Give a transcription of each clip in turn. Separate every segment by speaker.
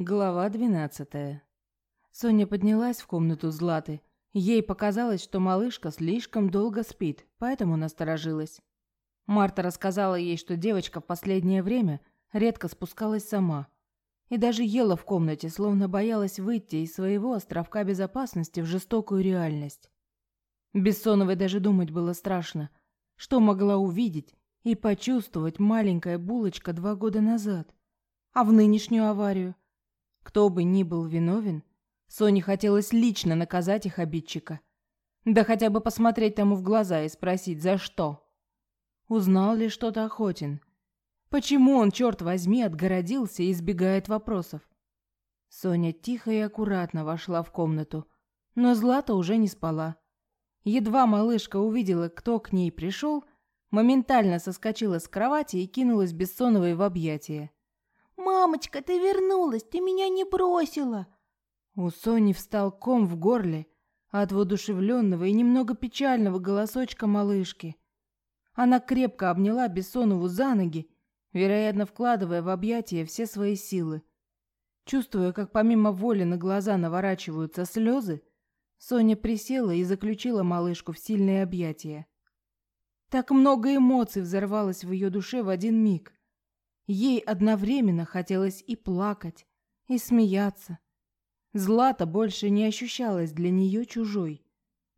Speaker 1: Глава двенадцатая. Соня поднялась в комнату Златы. Ей показалось, что малышка слишком долго спит, поэтому насторожилась. Марта рассказала ей, что девочка в последнее время редко спускалась сама и даже ела в комнате, словно боялась выйти из своего островка безопасности в жестокую реальность. Бессоновой даже думать было страшно, что могла увидеть и почувствовать маленькая булочка два года назад, а в нынешнюю аварию – кто бы ни был виновен, Соне хотелось лично наказать их обидчика. Да хотя бы посмотреть тому в глаза и спросить, за что. Узнал ли что-то Охотин? Почему он, черт возьми, отгородился и избегает вопросов? Соня тихо и аккуратно вошла в комнату, но Злата уже не спала. Едва малышка увидела, кто к ней пришел, моментально соскочила с кровати и кинулась Бессоновой в объятия.
Speaker 2: «Мамочка, ты вернулась, ты меня не бросила!»
Speaker 1: У Сони встал ком в горле от воодушевленного и немного печального голосочка малышки. Она крепко обняла Бессонову за ноги, вероятно, вкладывая в объятия все свои силы. Чувствуя, как помимо воли на глаза наворачиваются слезы, Соня присела и заключила малышку в сильные объятия. Так много эмоций взорвалось в ее душе в один миг. Ей одновременно хотелось и плакать, и смеяться. Злата больше не ощущалась для нее чужой.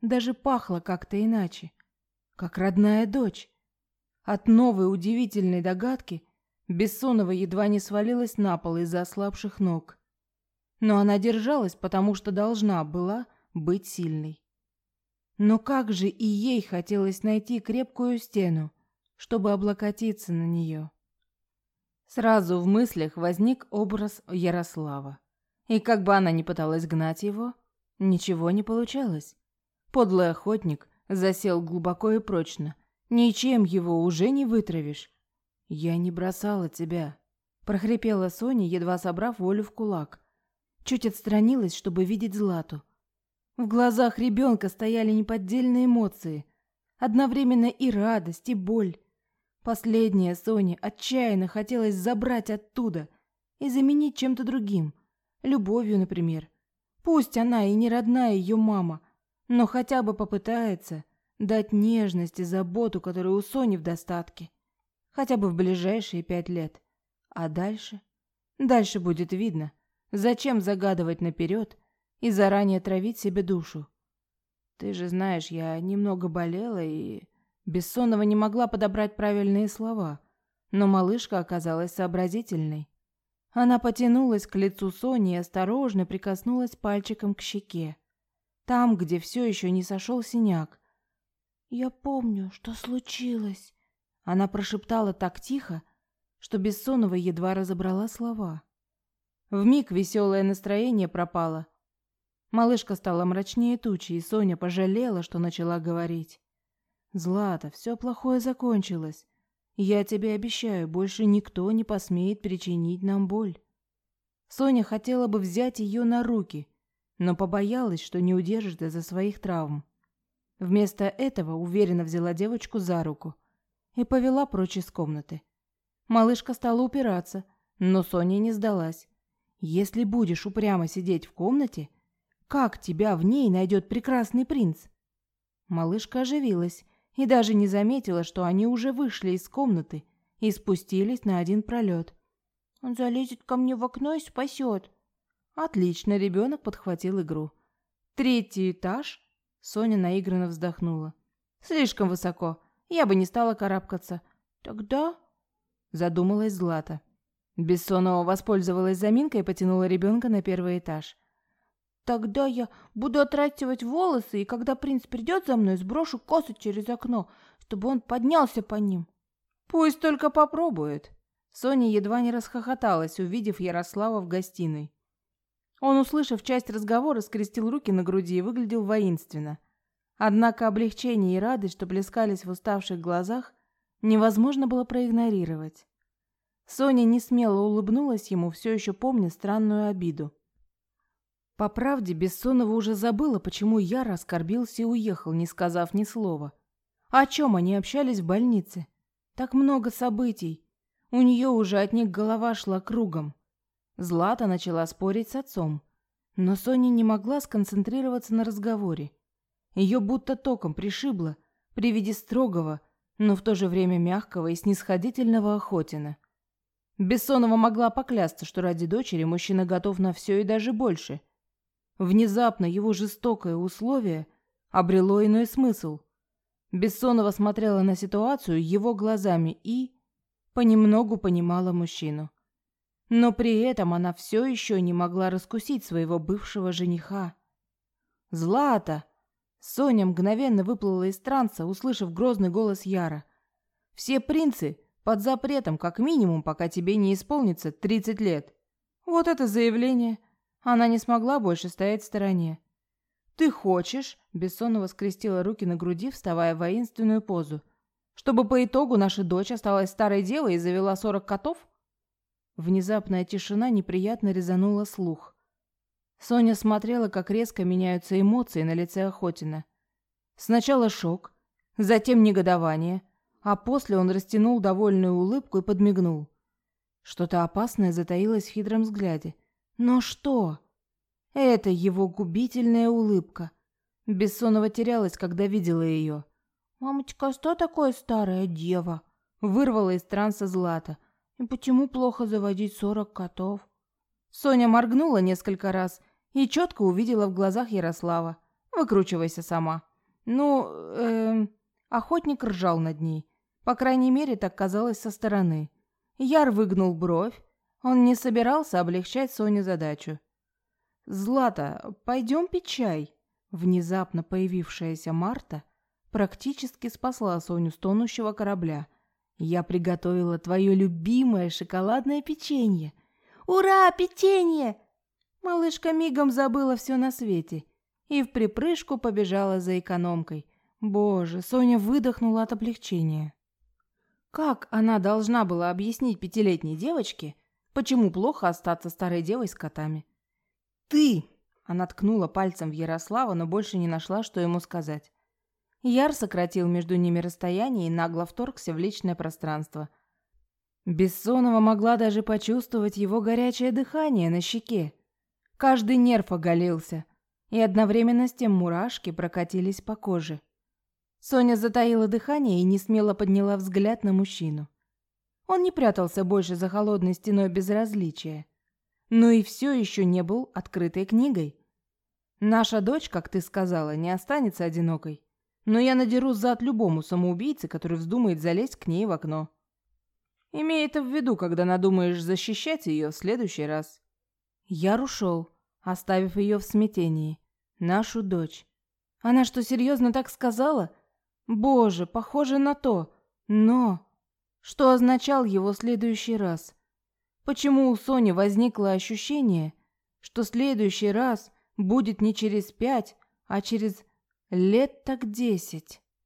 Speaker 1: Даже пахла как-то иначе, как родная дочь. От новой удивительной догадки Бессонова едва не свалилась на пол из-за ослабших ног. Но она держалась, потому что должна была быть сильной. Но как же и ей хотелось найти крепкую стену, чтобы облокотиться на нее. Сразу в мыслях возник образ Ярослава. И как бы она ни пыталась гнать его, ничего не получалось. Подлый охотник засел глубоко и прочно. Ничем его уже не вытравишь. «Я не бросала тебя», — прохрипела Соня, едва собрав волю в кулак. Чуть отстранилась, чтобы видеть Злату. В глазах ребенка стояли неподдельные эмоции. Одновременно и радость, и боль. Последнее Соне отчаянно хотелось забрать оттуда и заменить чем-то другим. Любовью, например. Пусть она и не родная ее мама, но хотя бы попытается дать нежность и заботу, которая у Сони в достатке. Хотя бы в ближайшие пять лет. А дальше? Дальше будет видно. Зачем загадывать наперед и заранее травить себе душу? Ты же знаешь, я немного болела и... Бессонова не могла подобрать правильные слова, но малышка оказалась сообразительной. Она потянулась к лицу Сони и осторожно прикоснулась пальчиком к щеке, там, где все еще не сошел синяк.
Speaker 2: «Я помню, что случилось», —
Speaker 1: она прошептала так тихо, что Бессонова едва разобрала слова. Вмиг веселое настроение пропало. Малышка стала мрачнее тучи, и Соня пожалела, что начала говорить. Злата, все плохое закончилось. Я тебе обещаю, больше никто не посмеет причинить нам боль. Соня хотела бы взять ее на руки, но побоялась, что не удержит из-за своих травм. Вместо этого уверенно взяла девочку за руку и повела прочь из комнаты. Малышка стала упираться, но Соня не сдалась. Если будешь упрямо сидеть в комнате, как тебя в ней найдет прекрасный принц? Малышка оживилась и даже не заметила, что они уже вышли из комнаты и спустились на один пролет.
Speaker 2: «Он залезет ко мне в окно и спасет».
Speaker 1: Отлично, ребенок подхватил игру. «Третий этаж?» Соня наигранно вздохнула. «Слишком высоко. Я бы не стала карабкаться».
Speaker 2: «Тогда...»
Speaker 1: Задумалась Злата. Бессонова воспользовалась заминкой и потянула ребенка на первый этаж.
Speaker 2: Тогда я буду отращивать волосы, и когда принц придет за мной, сброшу косы через окно, чтобы он поднялся по ним.
Speaker 1: Пусть только попробует. Соня едва не расхохоталась, увидев Ярослава в гостиной. Он, услышав часть разговора, скрестил руки на груди и выглядел воинственно. Однако облегчение и радость, что плескались в уставших глазах, невозможно было проигнорировать. Соня не смело улыбнулась ему, все еще помня странную обиду. По правде, Бессонова уже забыла, почему я раскорбился и уехал, не сказав ни слова. О чем они общались в больнице? Так много событий. У нее уже от них голова шла кругом. Злата начала спорить с отцом, но Соня не могла сконцентрироваться на разговоре. Ее будто током пришибло при виде строгого, но в то же время мягкого и снисходительного Охотина. Бессонова могла поклясться, что ради дочери мужчина готов на все и даже больше. Внезапно его жестокое условие обрело иной смысл. Бессонова смотрела на ситуацию его глазами и понемногу понимала мужчину. Но при этом она все еще не могла раскусить своего бывшего жениха. «Злата!» Соня мгновенно выплыла из транса, услышав грозный голос Яра. «Все принцы под запретом, как минимум, пока тебе не исполнится 30 лет». Вот это заявление. Она не смогла больше стоять в стороне. «Ты хочешь?» – Бессонова скрестила руки на груди, вставая в воинственную позу. «Чтобы по итогу наша дочь осталась старой девой и завела сорок котов?» Внезапная тишина неприятно резанула слух. Соня смотрела, как резко меняются эмоции на лице Охотина. Сначала шок, затем негодование, а после он растянул довольную улыбку и подмигнул. Что-то опасное затаилось в хитром взгляде. Но что? Это его губительная улыбка. Бессонова терялась, когда видела ее. «Мамочка, что такое старая дева?» Вырвала из транса Злата. «И почему плохо заводить сорок котов?» Соня моргнула несколько раз и четко увидела в глазах Ярослава. «Выкручивайся сама». Ну, э, охотник ржал над ней. По крайней мере, так казалось со стороны. Яр выгнул бровь. Он не собирался облегчать Соне задачу. «Злата, пойдем пить чай?» Внезапно появившаяся Марта практически спасла Соню с тонущего корабля. «Я приготовила твое любимое шоколадное печенье!» «Ура, печенье!» Малышка мигом забыла все на свете и в припрыжку побежала за экономкой. Боже, Соня выдохнула от облегчения. Как она должна была объяснить пятилетней девочке, почему плохо остаться старой девой с котами? «Ты!» – она ткнула пальцем в Ярослава, но больше не нашла, что ему сказать. Яр сократил между ними расстояние и нагло вторгся в личное пространство. Бессонова могла даже почувствовать его горячее дыхание на щеке. Каждый нерв оголился, и одновременно с тем мурашки прокатились по коже. Соня затаила дыхание и не смело подняла взгляд на мужчину. Он не прятался больше за холодной стеной безразличия но и все еще не был открытой книгой. Наша дочь, как ты сказала, не останется одинокой. Но я надеру зад любому самоубийце, который вздумает залезть к ней в окно. Имей это в виду, когда надумаешь защищать ее в следующий раз. Я ушел, оставив ее в смятении. Нашу дочь. Она что, серьезно так сказала? Боже, похоже на то. Но... Что означал его следующий раз? Почему у Сони возникло ощущение, что следующий раз будет не через пять, а через лет так десять?